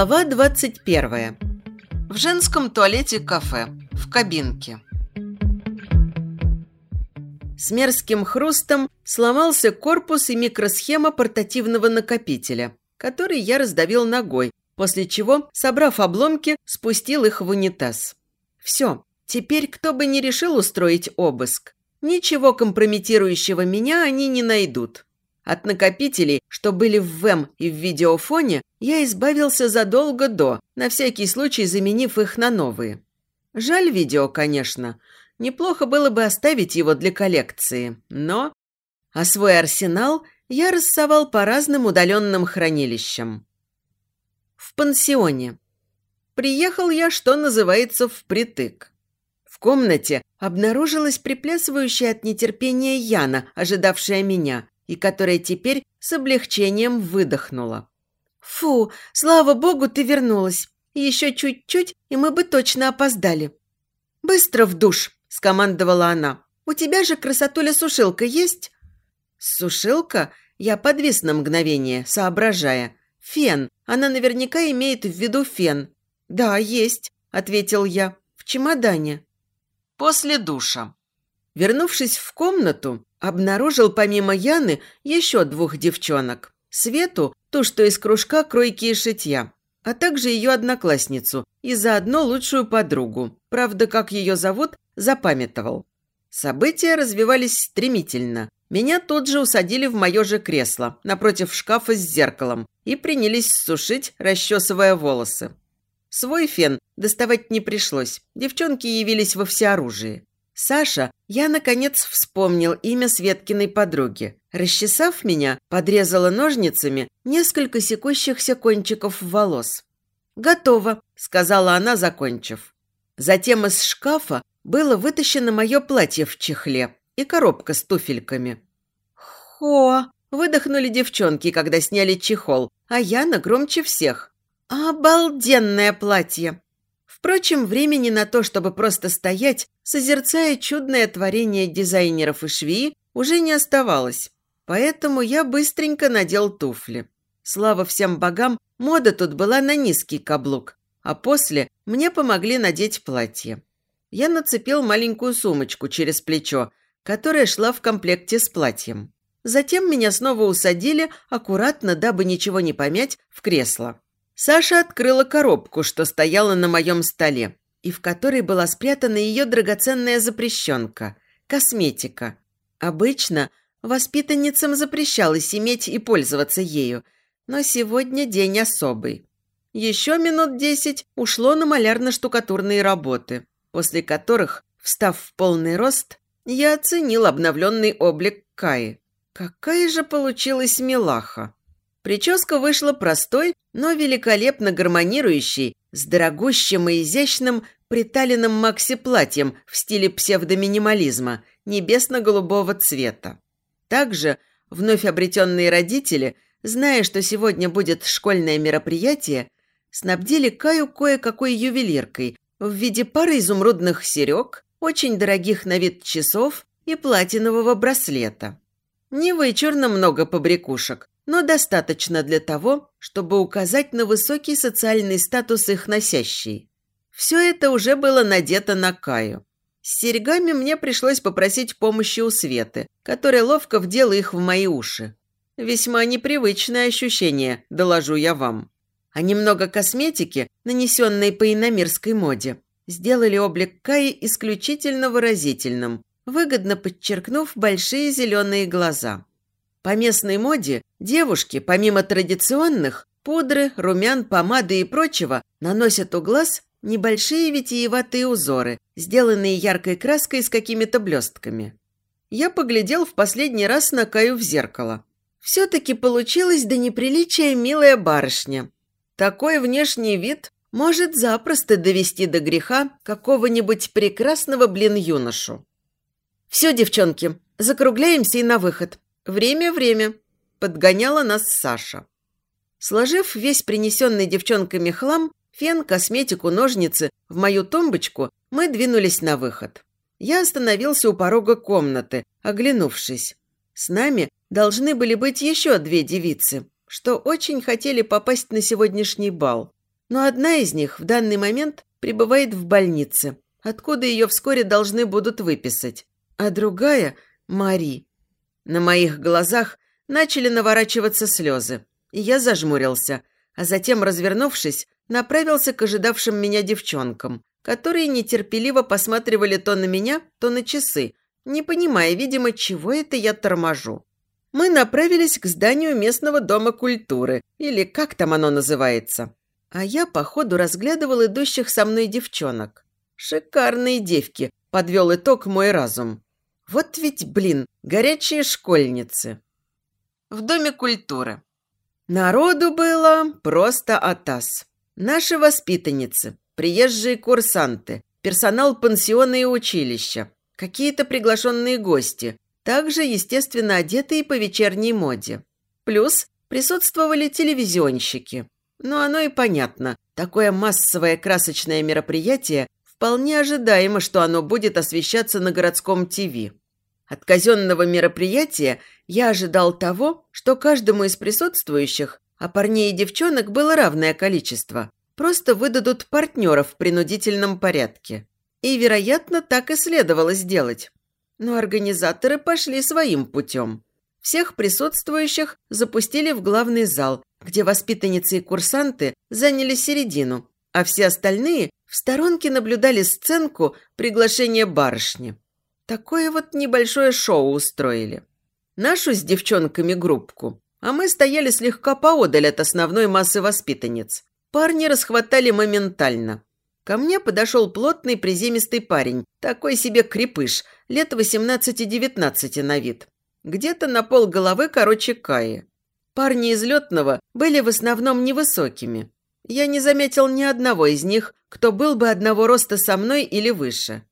Глава 21. В женском туалете кафе. В кабинке. С мерзким хрустом сломался корпус и микросхема портативного накопителя, который я раздавил ногой, после чего, собрав обломки, спустил их в унитаз. Все, теперь кто бы ни решил устроить обыск, ничего компрометирующего меня они не найдут. От накопителей, что были в ВЭМ и в видеофоне, я избавился задолго до, на всякий случай заменив их на новые. Жаль видео, конечно. Неплохо было бы оставить его для коллекции, но... А свой арсенал я рассовал по разным удаленным хранилищам. В пансионе. Приехал я, что называется, впритык. В комнате обнаружилась приплясывающая от нетерпения Яна, ожидавшая меня, и которая теперь с облегчением выдохнула. «Фу, слава богу, ты вернулась. Еще чуть-чуть, и мы бы точно опоздали». «Быстро в душ!» – скомандовала она. «У тебя же красотуля-сушилка есть?» «Сушилка?» Я подвис на мгновение, соображая. «Фен. Она наверняка имеет в виду фен». «Да, есть», – ответил я. «В чемодане». После душа. Вернувшись в комнату, обнаружил помимо Яны еще двух девчонок. Свету, ту, что из кружка кройки и шитья, а также ее одноклассницу и заодно лучшую подругу. Правда, как ее зовут, запамятовал. События развивались стремительно. Меня тут же усадили в мое же кресло, напротив шкафа с зеркалом, и принялись сушить, расчесывая волосы. Свой фен доставать не пришлось. Девчонки явились во всеоружии. Саша, я, наконец, вспомнил имя Светкиной подруги. Расчесав меня, подрезала ножницами несколько секущихся кончиков волос. «Готово», – сказала она, закончив. Затем из шкафа было вытащено мое платье в чехле и коробка с туфельками. «Хо!» – выдохнули девчонки, когда сняли чехол, а Яна громче всех. «Обалденное платье!» Впрочем, времени на то, чтобы просто стоять, созерцая чудное творение дизайнеров и швеи, уже не оставалось. Поэтому я быстренько надел туфли. Слава всем богам, мода тут была на низкий каблук, а после мне помогли надеть платье. Я нацепил маленькую сумочку через плечо, которая шла в комплекте с платьем. Затем меня снова усадили, аккуратно, дабы ничего не помять, в кресло. Саша открыла коробку, что стояла на моем столе, и в которой была спрятана ее драгоценная запрещенка – косметика. Обычно воспитанницам запрещалось иметь и пользоваться ею, но сегодня день особый. Еще минут десять ушло на малярно-штукатурные работы, после которых, встав в полный рост, я оценил обновленный облик Каи. Какая же получилась милаха! Прическа вышла простой, но великолепно гармонирующей с дорогущим и изящным приталенным макси-платьем в стиле псевдоминимализма небесно-голубого цвета. Также вновь обретенные родители, зная, что сегодня будет школьное мероприятие, снабдили Каю кое-какой ювелиркой в виде пары изумрудных серег, очень дорогих на вид часов и платинового браслета. Не вычурно много побрякушек, но достаточно для того, чтобы указать на высокий социальный статус их носящей. Все это уже было надето на Каю. С серьгами мне пришлось попросить помощи у Светы, которая ловко вдела их в мои уши. Весьма непривычное ощущение, доложу я вам. А немного косметики, нанесенной по иномирской моде, сделали облик Каи исключительно выразительным, выгодно подчеркнув большие зеленые глаза. По местной моде девушки, помимо традиционных, пудры, румян, помады и прочего, наносят у глаз небольшие витиеватые узоры, сделанные яркой краской с какими-то блестками. Я поглядел в последний раз на Каю в зеркало. Все-таки получилась до неприличия милая барышня. Такой внешний вид может запросто довести до греха какого-нибудь прекрасного блин-юношу. «Все, девчонки, закругляемся и на выход. «Время, время!» – подгоняла нас Саша. Сложив весь принесенный девчонками хлам, фен, косметику, ножницы в мою тумбочку, мы двинулись на выход. Я остановился у порога комнаты, оглянувшись. С нами должны были быть еще две девицы, что очень хотели попасть на сегодняшний бал. Но одна из них в данный момент пребывает в больнице, откуда ее вскоре должны будут выписать, а другая – Мари. На моих глазах начали наворачиваться слезы, и я зажмурился, а затем, развернувшись, направился к ожидавшим меня девчонкам, которые нетерпеливо посматривали то на меня, то на часы, не понимая, видимо, чего это я торможу. Мы направились к зданию местного дома культуры, или как там оно называется. А я, походу, разглядывал идущих со мной девчонок. Шикарные девки, подвел итог мой разум. Вот ведь, блин, горячие школьницы. В доме культуры. Народу было просто атас. Наши воспитанницы, приезжие курсанты, персонал пансиона и училища, какие-то приглашенные гости, также, естественно, одетые по вечерней моде. Плюс присутствовали телевизионщики. Но оно и понятно. Такое массовое красочное мероприятие вполне ожидаемо, что оно будет освещаться на городском ТВ. От казенного мероприятия я ожидал того, что каждому из присутствующих, а парней и девчонок было равное количество, просто выдадут партнеров в принудительном порядке. И, вероятно, так и следовало сделать. Но организаторы пошли своим путем. Всех присутствующих запустили в главный зал, где воспитанницы и курсанты заняли середину, а все остальные в сторонке наблюдали сценку приглашения барышни. Такое вот небольшое шоу устроили. Нашу с девчонками группку, а мы стояли слегка поодаль от основной массы воспитанниц. Парни расхватали моментально. Ко мне подошел плотный приземистый парень, такой себе крепыш, лет 18-19 на вид. Где-то на пол головы короче Каи. Парни из летного были в основном невысокими. Я не заметил ни одного из них, кто был бы одного роста со мной или выше.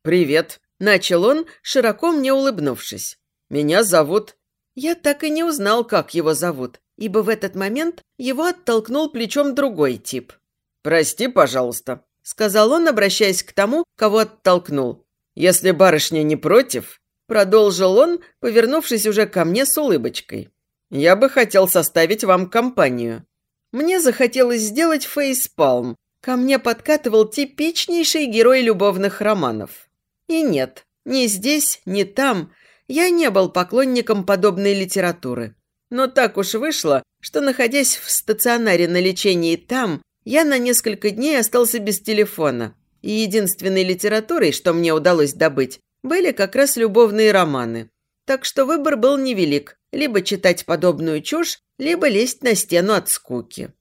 «Привет», – начал он, широко мне улыбнувшись. «Меня зовут...» Я так и не узнал, как его зовут, ибо в этот момент его оттолкнул плечом другой тип. «Прости, пожалуйста», – сказал он, обращаясь к тому, кого оттолкнул. «Если барышня не против», – продолжил он, повернувшись уже ко мне с улыбочкой. «Я бы хотел составить вам компанию». Мне захотелось сделать фейспалм. Ко мне подкатывал типичнейший герой любовных романов. И нет, ни здесь, ни там я не был поклонником подобной литературы. Но так уж вышло, что, находясь в стационаре на лечении там, я на несколько дней остался без телефона. И единственной литературой, что мне удалось добыть, были как раз любовные романы. Так что выбор был невелик – либо читать подобную чушь, либо лезть на стену от скуки.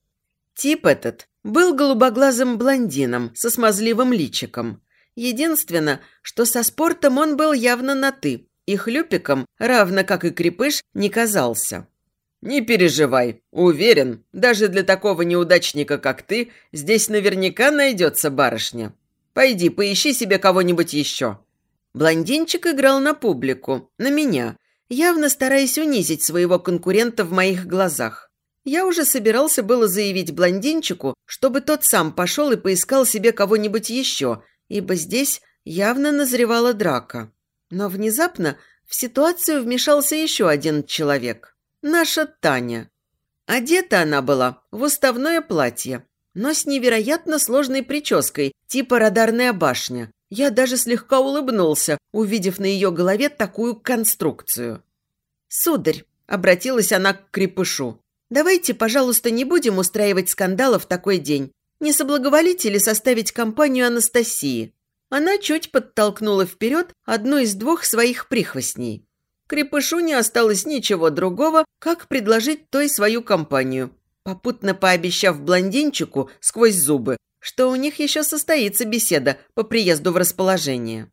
Тип этот был голубоглазым блондином со смазливым личиком. Единственное, что со спортом он был явно на «ты», и хлюпиком, равно как и крепыш, не казался. «Не переживай. Уверен, даже для такого неудачника, как ты, здесь наверняка найдется барышня. Пойди, поищи себе кого-нибудь еще». Блондинчик играл на публику, на меня, явно стараясь унизить своего конкурента в моих глазах. Я уже собирался было заявить блондинчику, чтобы тот сам пошел и поискал себе кого-нибудь еще, ибо здесь явно назревала драка. Но внезапно в ситуацию вмешался еще один человек. Наша Таня. Одета она была в уставное платье, но с невероятно сложной прической, типа радарная башня. Я даже слегка улыбнулся, увидев на ее голове такую конструкцию. «Сударь», — обратилась она к крепышу, — «давайте, пожалуйста, не будем устраивать скандала в такой день. Не соблаговолите ли составить компанию Анастасии?» Она чуть подтолкнула вперед одну из двух своих прихвостней. Крепышу не осталось ничего другого, как предложить той свою компанию, попутно пообещав блондинчику сквозь зубы, что у них еще состоится беседа по приезду в расположение.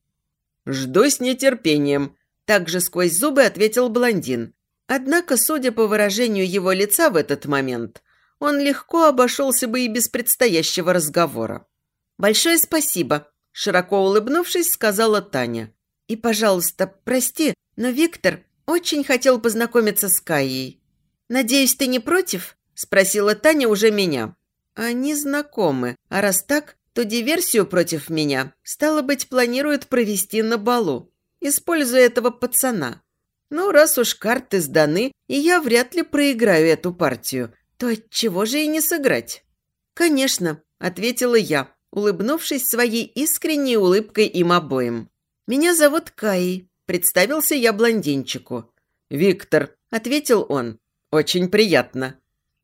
«Жду с нетерпением», – также сквозь зубы ответил блондин. Однако, судя по выражению его лица в этот момент, он легко обошелся бы и без предстоящего разговора. «Большое спасибо», – широко улыбнувшись, сказала Таня. «И, пожалуйста, прости, но Виктор очень хотел познакомиться с Каей. «Надеюсь, ты не против?» – спросила Таня уже меня. «Они знакомы, а раз так, то диверсию против меня, стало быть, планируют провести на балу, используя этого пацана. Ну, раз уж карты сданы, и я вряд ли проиграю эту партию, то отчего же и не сыграть?» «Конечно», – ответила я, улыбнувшись своей искренней улыбкой им обоим. «Меня зовут Каи», – представился я блондинчику. «Виктор», – ответил он. «Очень приятно».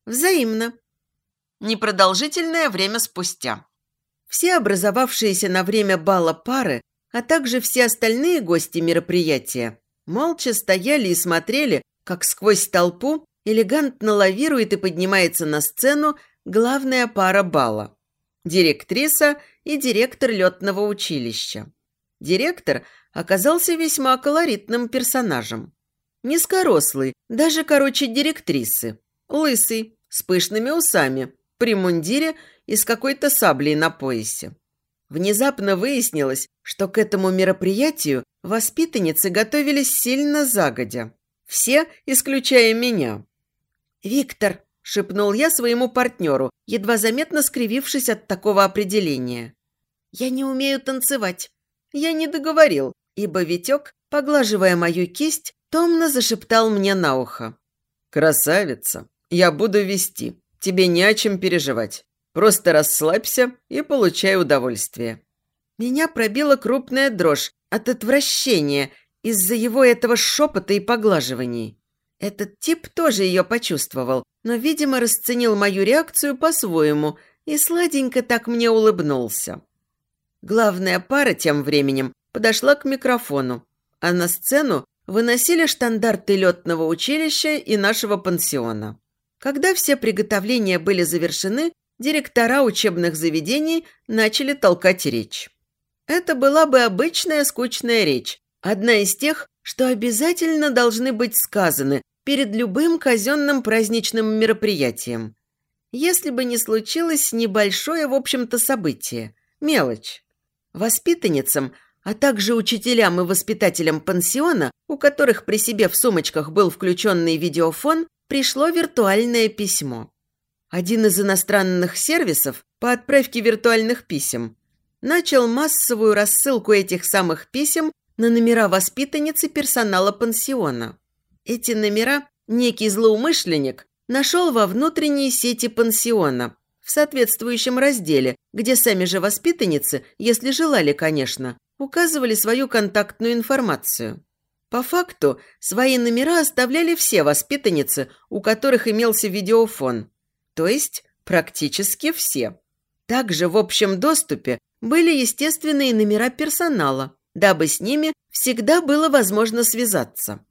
«Взаимно». Непродолжительное время спустя. Все образовавшиеся на время бала пары, а также все остальные гости мероприятия, молча стояли и смотрели, как сквозь толпу элегантно лавирует и поднимается на сцену главная пара бала – директриса и директор летного училища. Директор оказался весьма колоритным персонажем. Низкорослый, даже короче директрисы. Лысый, с пышными усами, при мундире и с какой-то саблей на поясе. Внезапно выяснилось, что к этому мероприятию воспитанницы готовились сильно загодя. Все, исключая меня. «Виктор», – шепнул я своему партнеру, едва заметно скривившись от такого определения. «Я не умею танцевать». Я не договорил, ибо Витек, поглаживая мою кисть, томно зашептал мне на ухо. «Красавица, я буду вести. Тебе не о чем переживать. Просто расслабься и получай удовольствие». Меня пробила крупная дрожь от отвращения из-за его этого шепота и поглаживаний. Этот тип тоже ее почувствовал, но, видимо, расценил мою реакцию по-своему и сладенько так мне улыбнулся. Главная пара тем временем подошла к микрофону, а на сцену выносили штандарты летного училища и нашего пансиона. Когда все приготовления были завершены, директора учебных заведений начали толкать речь. Это была бы обычная скучная речь, одна из тех, что обязательно должны быть сказаны перед любым казенным праздничным мероприятием. Если бы не случилось небольшое, в общем-то, событие. Мелочь. Воспитанницам, а также учителям и воспитателям пансиона, у которых при себе в сумочках был включенный видеофон, пришло виртуальное письмо. Один из иностранных сервисов по отправке виртуальных писем начал массовую рассылку этих самых писем на номера воспитанницы персонала пансиона. Эти номера некий злоумышленник нашел во внутренней сети пансиона, в соответствующем разделе, где сами же воспитанницы, если желали, конечно, указывали свою контактную информацию. По факту, свои номера оставляли все воспитанницы, у которых имелся видеофон. То есть, практически все. Также в общем доступе были естественные номера персонала, дабы с ними всегда было возможно связаться.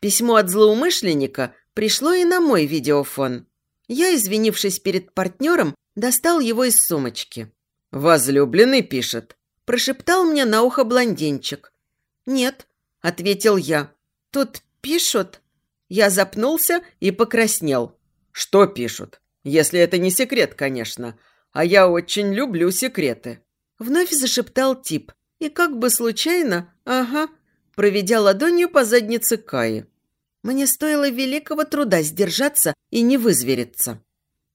Письмо от злоумышленника пришло и на мой видеофон. Я, извинившись перед партнером, достал его из сумочки. «Возлюбленный пишет», – прошептал мне на ухо блондинчик. «Нет», – ответил я. «Тут пишут». Я запнулся и покраснел. «Что пишут? Если это не секрет, конечно. А я очень люблю секреты». Вновь зашептал тип. И как бы случайно, ага, проведя ладонью по заднице Каи. Мне стоило великого труда сдержаться и не вызвериться.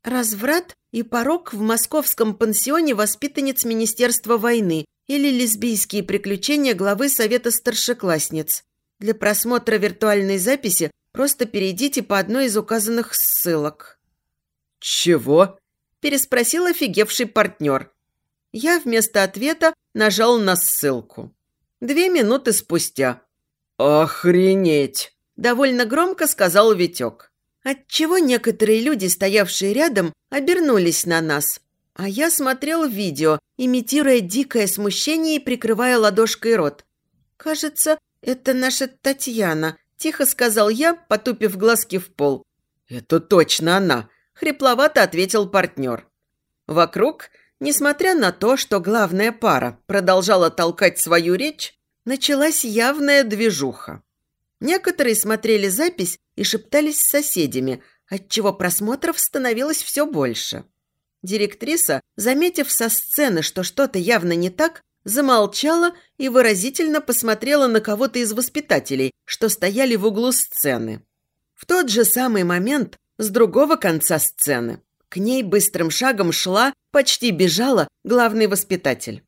Разврат и порог в московском пансионе воспитанниц Министерства войны или лесбийские приключения главы Совета старшеклассниц. Для просмотра виртуальной записи просто перейдите по одной из указанных ссылок. «Чего?» – переспросил офигевший партнер. Я вместо ответа нажал на ссылку. Две минуты спустя. «Охренеть!» – довольно громко сказал Витек. Отчего некоторые люди, стоявшие рядом, обернулись на нас. А я смотрел видео, имитируя дикое смущение и прикрывая ладошкой рот. «Кажется, это наша Татьяна», – тихо сказал я, потупив глазки в пол. «Это точно она», – хрипловато ответил партнер. Вокруг Несмотря на то, что главная пара продолжала толкать свою речь, началась явная движуха. Некоторые смотрели запись и шептались с соседями, отчего просмотров становилось все больше. Директриса, заметив со сцены, что что-то явно не так, замолчала и выразительно посмотрела на кого-то из воспитателей, что стояли в углу сцены. В тот же самый момент с другого конца сцены к ней быстрым шагом шла, почти бежала главный воспитатель.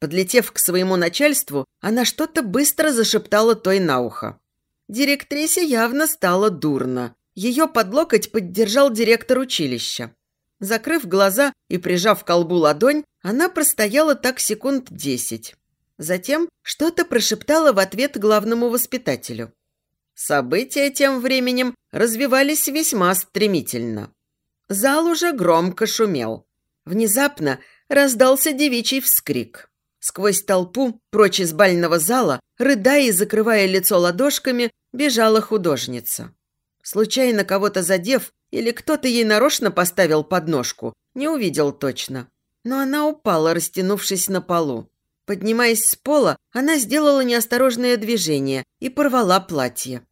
Подлетев к своему начальству, она что-то быстро зашептала той на ухо. Директрисе явно стало дурно. Ее под локоть поддержал директор училища. Закрыв глаза и прижав к колбу ладонь, она простояла так секунд десять. Затем что-то прошептала в ответ главному воспитателю. События тем временем развивались весьма стремительно. Зал уже громко шумел. Внезапно раздался девичий вскрик. Сквозь толпу, прочь из бального зала, рыдая и закрывая лицо ладошками, бежала художница. Случайно кого-то задев, или кто-то ей нарочно поставил подножку, не увидел точно. Но она упала, растянувшись на полу. Поднимаясь с пола, она сделала неосторожное движение и порвала платье.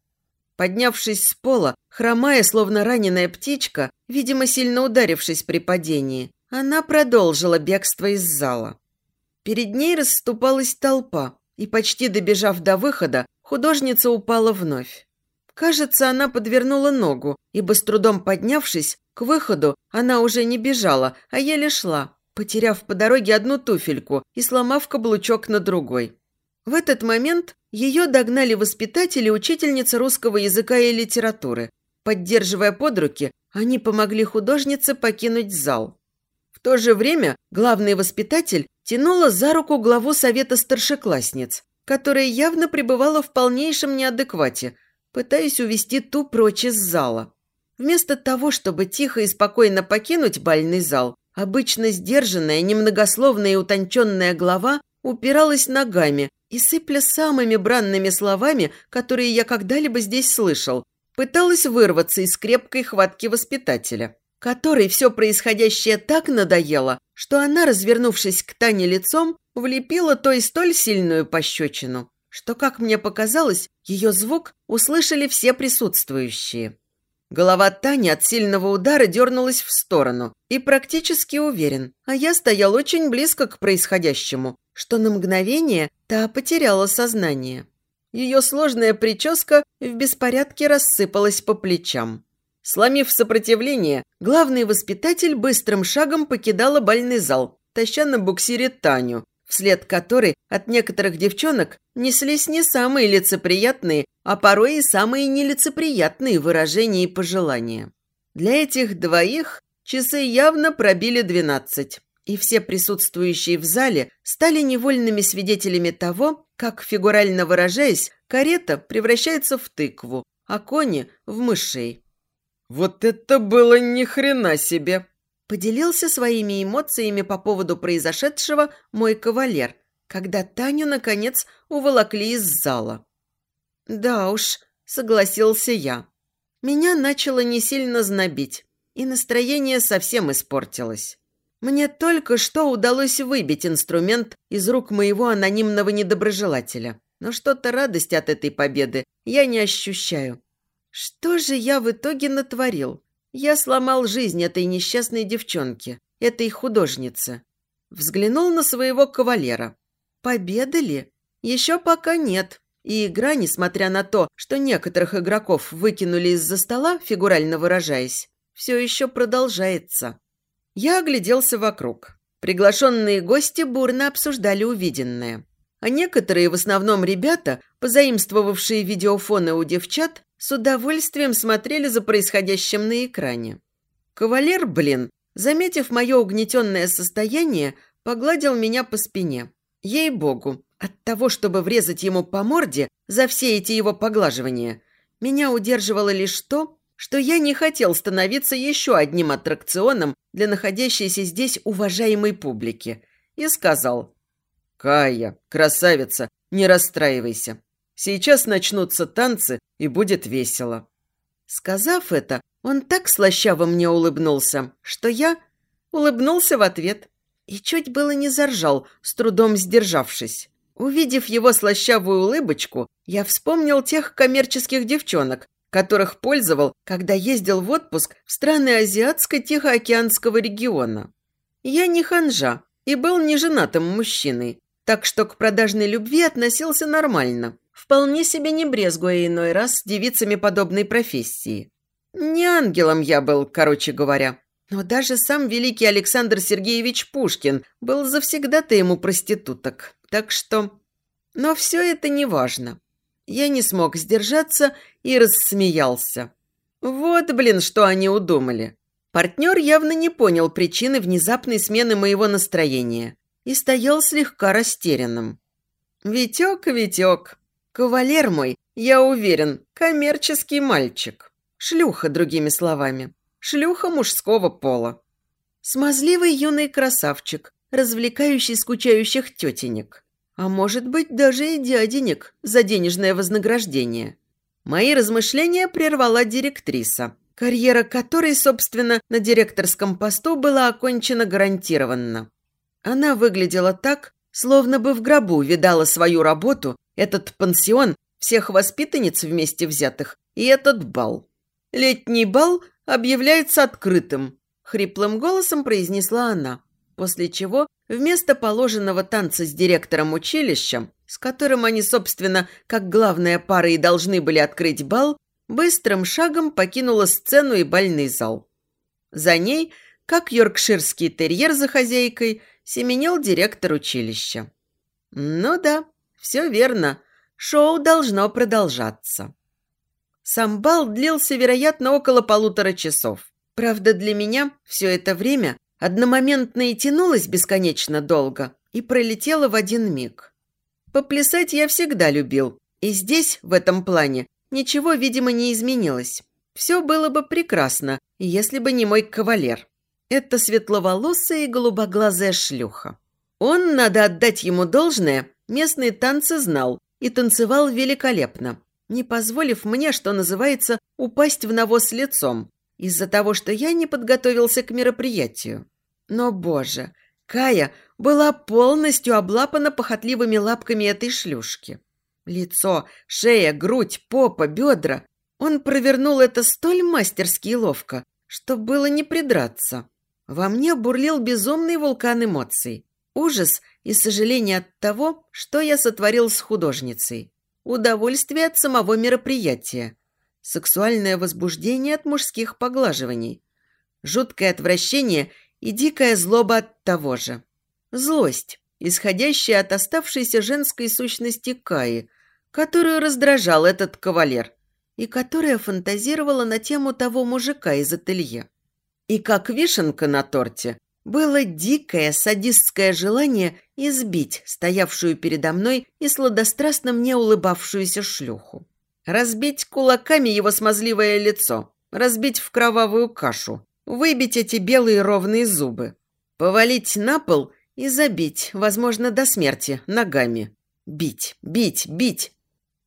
Поднявшись с пола, хромая, словно раненая птичка, видимо, сильно ударившись при падении, она продолжила бегство из зала. Перед ней расступалась толпа, и почти добежав до выхода, художница упала вновь. Кажется, она подвернула ногу, ибо с трудом поднявшись, к выходу она уже не бежала, а еле шла, потеряв по дороге одну туфельку и сломав каблучок на другой. В этот момент ее догнали воспитатели и учительница русского языка и литературы. Поддерживая под руки, они помогли художнице покинуть зал. В то же время главный воспитатель тянула за руку главу совета старшеклассниц, которая явно пребывала в полнейшем неадеквате, пытаясь увести ту прочь из зала. Вместо того, чтобы тихо и спокойно покинуть бальный зал, обычно сдержанная, немногословная и утонченная глава упиралась ногами и, сыпля самыми бранными словами, которые я когда-либо здесь слышал, пыталась вырваться из крепкой хватки воспитателя, которой все происходящее так надоело, что она, развернувшись к Тане лицом, влепила той столь сильную пощечину, что, как мне показалось, ее звук услышали все присутствующие. Голова Тани от сильного удара дернулась в сторону и практически уверен, а я стоял очень близко к происходящему, что на мгновение та потеряла сознание. Ее сложная прическа в беспорядке рассыпалась по плечам. Сломив сопротивление, главный воспитатель быстрым шагом покидала бальный зал, таща на буксире Таню, вслед которой от некоторых девчонок неслись не самые лицеприятные, а порой и самые нелицеприятные выражения и пожелания. Для этих двоих часы явно пробили двенадцать и все присутствующие в зале стали невольными свидетелями того, как, фигурально выражаясь, карета превращается в тыкву, а кони – в мышей. «Вот это было ни хрена себе!» Поделился своими эмоциями по поводу произошедшего мой кавалер, когда Таню, наконец, уволокли из зала. «Да уж», – согласился я. Меня начало не сильно знобить, и настроение совсем испортилось. Мне только что удалось выбить инструмент из рук моего анонимного недоброжелателя. Но что-то радость от этой победы я не ощущаю. Что же я в итоге натворил? Я сломал жизнь этой несчастной девчонки, этой художницы. Взглянул на своего кавалера. Победа ли? Еще пока нет. И игра, несмотря на то, что некоторых игроков выкинули из-за стола, фигурально выражаясь, все еще продолжается. Я огляделся вокруг. Приглашенные гости бурно обсуждали увиденное. А некоторые, в основном ребята, позаимствовавшие видеофоны у девчат, с удовольствием смотрели за происходящим на экране. Кавалер, блин, заметив мое угнетенное состояние, погладил меня по спине. Ей-богу, от того, чтобы врезать ему по морде за все эти его поглаживания, меня удерживало лишь то, что я не хотел становиться еще одним аттракционом для находящейся здесь уважаемой публики, и сказал «Кая, красавица, не расстраивайся. Сейчас начнутся танцы, и будет весело». Сказав это, он так слащаво мне улыбнулся, что я улыбнулся в ответ и чуть было не заржал, с трудом сдержавшись. Увидев его слащавую улыбочку, я вспомнил тех коммерческих девчонок, которых пользовал, когда ездил в отпуск в страны Азиатско-Тихоокеанского региона. Я не ханжа и был не женатым мужчиной, так что к продажной любви относился нормально, вполне себе не брезгуя иной раз девицами подобной профессии. Не ангелом я был, короче говоря. Но даже сам великий Александр Сергеевич Пушкин был завсегда-то ему проституток. Так что... Но все это не важно. Я не смог сдержаться и рассмеялся. Вот, блин, что они удумали. Партнер явно не понял причины внезапной смены моего настроения и стоял слегка растерянным. «Витек, Витек, кавалер мой, я уверен, коммерческий мальчик. Шлюха, другими словами. Шлюха мужского пола. Смазливый юный красавчик, развлекающий скучающих тетенек. А может быть, даже и дяденек за денежное вознаграждение. Мои размышления прервала директриса, карьера которой, собственно, на директорском посту была окончена гарантированно. Она выглядела так, словно бы в гробу видала свою работу, этот пансион, всех воспитанниц вместе взятых и этот бал. Летний бал объявляется открытым, хриплым голосом произнесла она, после чего вместо положенного танца с директором училища, с которым они, собственно, как главная пара и должны были открыть бал, быстрым шагом покинула сцену и бальный зал. За ней, как йоркширский терьер за хозяйкой, семенил директор училища. Ну да, все верно, шоу должно продолжаться. Сам бал длился, вероятно, около полутора часов. Правда, для меня все это время одномоментно и тянулось бесконечно долго и пролетело в один миг. Поплясать я всегда любил, и здесь, в этом плане, ничего, видимо, не изменилось. Все было бы прекрасно, если бы не мой кавалер. Это светловолосая и голубоглазая шлюха. Он, надо отдать ему должное, местные танцы знал и танцевал великолепно не позволив мне, что называется, упасть в навоз лицом, из-за того, что я не подготовился к мероприятию. Но, боже, Кая была полностью облапана похотливыми лапками этой шлюшки. Лицо, шея, грудь, попа, бедра. Он провернул это столь мастерски и ловко, что было не придраться. Во мне бурлил безумный вулкан эмоций. Ужас и сожаление от того, что я сотворил с художницей удовольствие от самого мероприятия, сексуальное возбуждение от мужских поглаживаний, жуткое отвращение и дикая злоба от того же. Злость, исходящая от оставшейся женской сущности Каи, которую раздражал этот кавалер и которая фантазировала на тему того мужика из ателье. И как вишенка на торте, было дикое садистское желание избить стоявшую передо мной и сладострастно мне улыбавшуюся шлюху. Разбить кулаками его смазливое лицо, разбить в кровавую кашу, выбить эти белые ровные зубы, повалить на пол и забить, возможно, до смерти, ногами. Бить, бить, бить.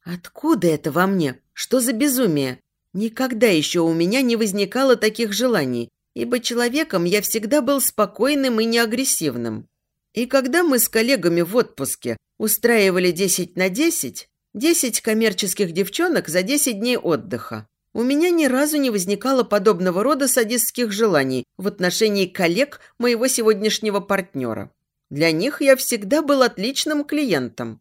Откуда это во мне? Что за безумие? Никогда еще у меня не возникало таких желаний, ибо человеком я всегда был спокойным и неагрессивным. И когда мы с коллегами в отпуске устраивали 10 на 10, 10 коммерческих девчонок за 10 дней отдыха, у меня ни разу не возникало подобного рода садистских желаний в отношении коллег моего сегодняшнего партнера. Для них я всегда был отличным клиентом.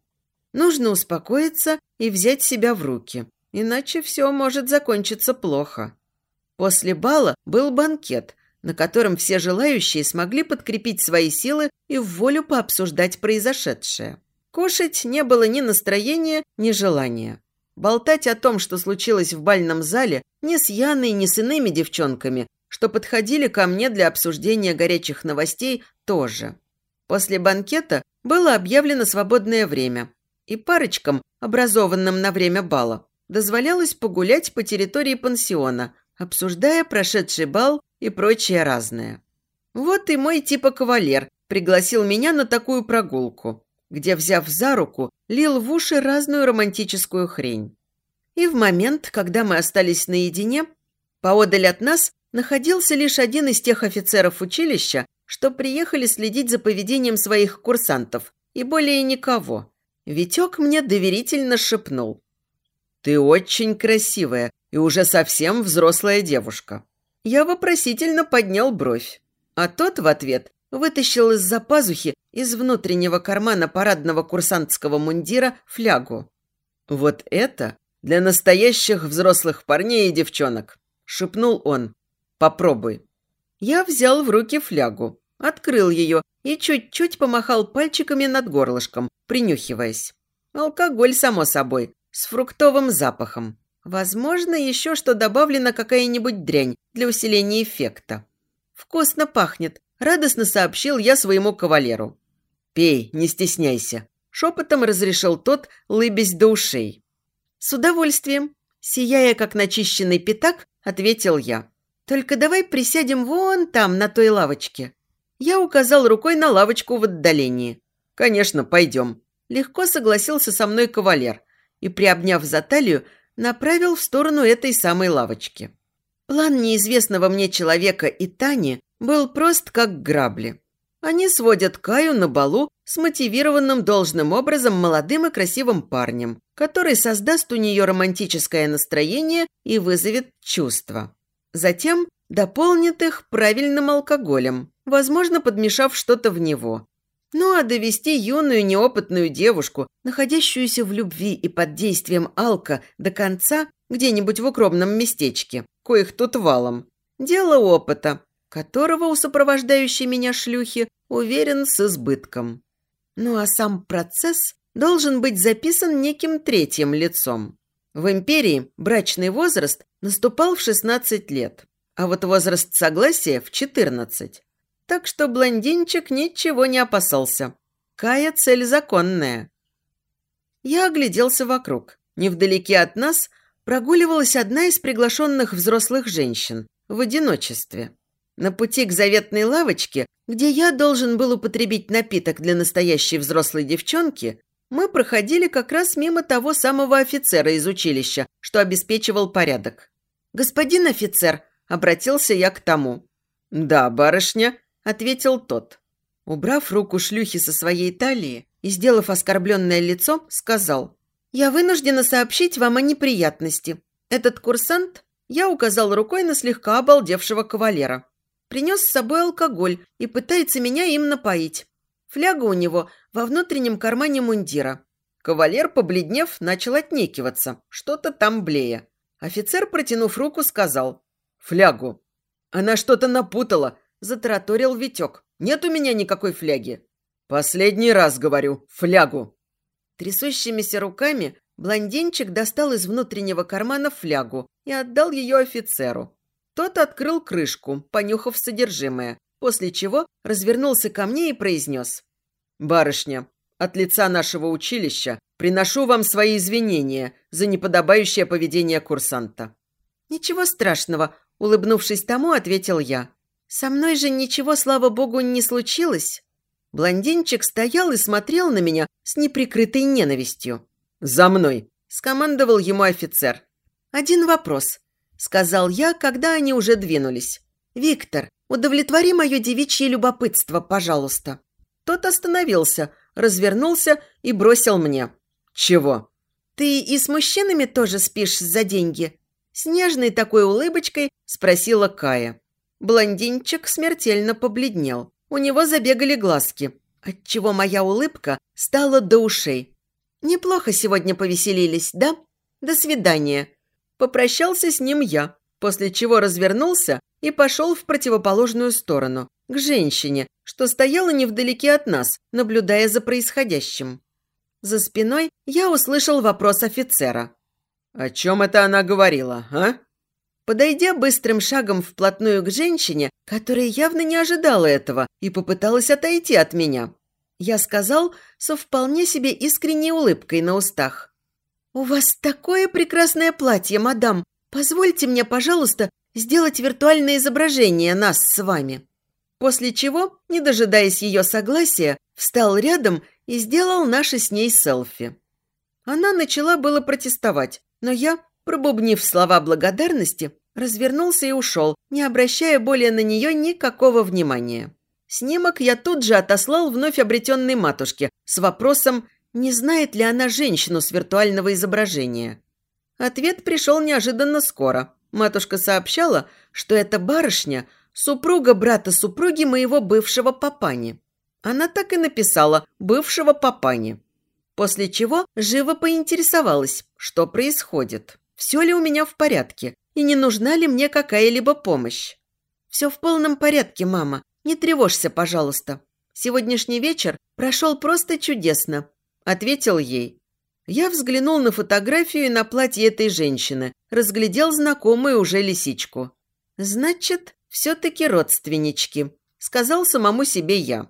Нужно успокоиться и взять себя в руки, иначе все может закончиться плохо. После бала был банкет, на котором все желающие смогли подкрепить свои силы и в волю пообсуждать произошедшее. Кушать не было ни настроения, ни желания. Болтать о том, что случилось в бальном зале, ни с Яной, ни с иными девчонками, что подходили ко мне для обсуждения горячих новостей, тоже. После банкета было объявлено свободное время, и парочкам, образованным на время бала, дозволялось погулять по территории пансиона, обсуждая прошедший бал и прочее разное. Вот и мой типа кавалер пригласил меня на такую прогулку, где, взяв за руку, лил в уши разную романтическую хрень. И в момент, когда мы остались наедине, поодаль от нас находился лишь один из тех офицеров училища, что приехали следить за поведением своих курсантов, и более никого. Витек мне доверительно шепнул. «Ты очень красивая и уже совсем взрослая девушка». Я вопросительно поднял бровь, а тот в ответ вытащил из-за пазухи из внутреннего кармана парадного курсантского мундира флягу. «Вот это для настоящих взрослых парней и девчонок», – шепнул он. «Попробуй». Я взял в руки флягу, открыл ее и чуть-чуть помахал пальчиками над горлышком, принюхиваясь. Алкоголь, само собой, с фруктовым запахом. Возможно, еще что добавлена какая-нибудь дрянь для усиления эффекта. Вкусно пахнет», – радостно сообщил я своему кавалеру. «Пей, не стесняйся», – шепотом разрешил тот, лыбясь до ушей. «С удовольствием», – сияя как начищенный пятак, ответил я. «Только давай присядем вон там, на той лавочке». Я указал рукой на лавочку в отдалении. «Конечно, пойдем». Легко согласился со мной кавалер и, приобняв за талию, направил в сторону этой самой лавочки. План неизвестного мне человека и Тани был прост как грабли. Они сводят Каю на балу с мотивированным должным образом молодым и красивым парнем, который создаст у нее романтическое настроение и вызовет чувства. Затем дополнит их правильным алкоголем, возможно, подмешав что-то в него. Ну а довести юную неопытную девушку, находящуюся в любви и под действием алка, до конца где-нибудь в укромном местечке, коих тут валом, дело опыта, которого у сопровождающей меня шлюхи уверен с избытком. Ну а сам процесс должен быть записан неким третьим лицом. В империи брачный возраст наступал в 16 лет, а вот возраст согласия в 14. Так что блондинчик ничего не опасался. Кая цель законная. Я огляделся вокруг. Невдалеке от нас прогуливалась одна из приглашенных взрослых женщин в одиночестве. На пути к заветной лавочке, где я должен был употребить напиток для настоящей взрослой девчонки, мы проходили как раз мимо того самого офицера из училища, что обеспечивал порядок. «Господин офицер», – обратился я к тому. «Да, барышня», – ответил тот. Убрав руку шлюхи со своей талии и сделав оскорбленное лицо, сказал, «Я вынуждена сообщить вам о неприятности. Этот курсант...» Я указал рукой на слегка обалдевшего кавалера. Принес с собой алкоголь и пытается меня им напоить. Фляга у него во внутреннем кармане мундира. Кавалер, побледнев, начал отнекиваться, что-то там блея. Офицер, протянув руку, сказал «Флягу». «Она что-то напутала», – затараторил Витек. «Нет у меня никакой фляги». «Последний раз говорю, флягу». Трясущимися руками блондинчик достал из внутреннего кармана флягу и отдал ее офицеру. Тот открыл крышку, понюхав содержимое, после чего развернулся ко мне и произнес. «Барышня, от лица нашего училища приношу вам свои извинения за неподобающее поведение курсанта». «Ничего страшного», – улыбнувшись тому, ответил я. «Со мной же ничего, слава богу, не случилось». Блондинчик стоял и смотрел на меня с неприкрытой ненавистью. «За мной!» – скомандовал ему офицер. «Один вопрос сказал я, когда они уже двинулись. «Виктор, удовлетвори мое девичье любопытство, пожалуйста». Тот остановился, развернулся и бросил мне. «Чего?» «Ты и с мужчинами тоже спишь за деньги?» С нежной такой улыбочкой спросила Кая. Блондинчик смертельно побледнел. У него забегали глазки, отчего моя улыбка стала до ушей. «Неплохо сегодня повеселились, да? До свидания», Попрощался с ним я, после чего развернулся и пошел в противоположную сторону, к женщине, что стояла невдалеке от нас, наблюдая за происходящим. За спиной я услышал вопрос офицера. «О чем это она говорила, а?» Подойдя быстрым шагом вплотную к женщине, которая явно не ожидала этого и попыталась отойти от меня, я сказал со вполне себе искренней улыбкой на устах. «У вас такое прекрасное платье, мадам! Позвольте мне, пожалуйста, сделать виртуальное изображение нас с вами». После чего, не дожидаясь ее согласия, встал рядом и сделал наши с ней селфи. Она начала было протестовать, но я, пробубнив слова благодарности, развернулся и ушел, не обращая более на нее никакого внимания. Снимок я тут же отослал вновь обретенной матушке с вопросом не знает ли она женщину с виртуального изображения. Ответ пришел неожиданно скоро. Матушка сообщала, что эта барышня – супруга брата супруги моего бывшего папани. Она так и написала «бывшего папани». После чего живо поинтересовалась, что происходит, все ли у меня в порядке и не нужна ли мне какая-либо помощь. «Все в полном порядке, мама. Не тревожься, пожалуйста. Сегодняшний вечер прошел просто чудесно ответил ей. Я взглянул на фотографию и на платье этой женщины, разглядел знакомую уже лисичку. Значит, все-таки родственнички, сказал самому себе я.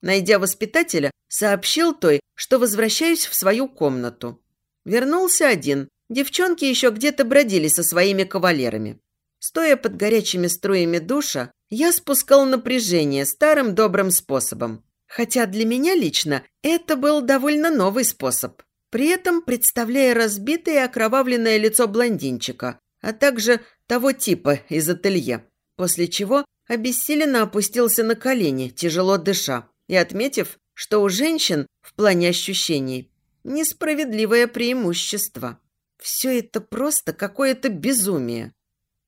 Найдя воспитателя, сообщил той, что возвращаюсь в свою комнату. Вернулся один. Девчонки еще где-то бродили со своими кавалерами. Стоя под горячими струями душа, я спускал напряжение старым добрым способом. Хотя для меня лично это был довольно новый способ. При этом представляя разбитое и окровавленное лицо блондинчика, а также того типа из ателье, после чего обессиленно опустился на колени, тяжело дыша, и отметив, что у женщин в плане ощущений несправедливое преимущество. Все это просто какое-то безумие.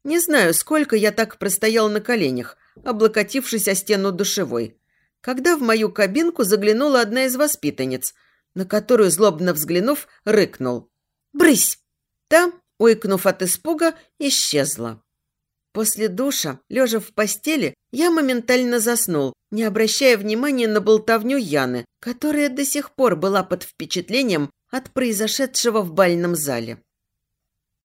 Не знаю, сколько я так простоял на коленях, облокотившись о стену душевой, когда в мою кабинку заглянула одна из воспитанниц, на которую, злобно взглянув, рыкнул. «Брысь!» Та, ойкнув от испуга, исчезла. После душа, лежа в постели, я моментально заснул, не обращая внимания на болтовню Яны, которая до сих пор была под впечатлением от произошедшего в бальном зале.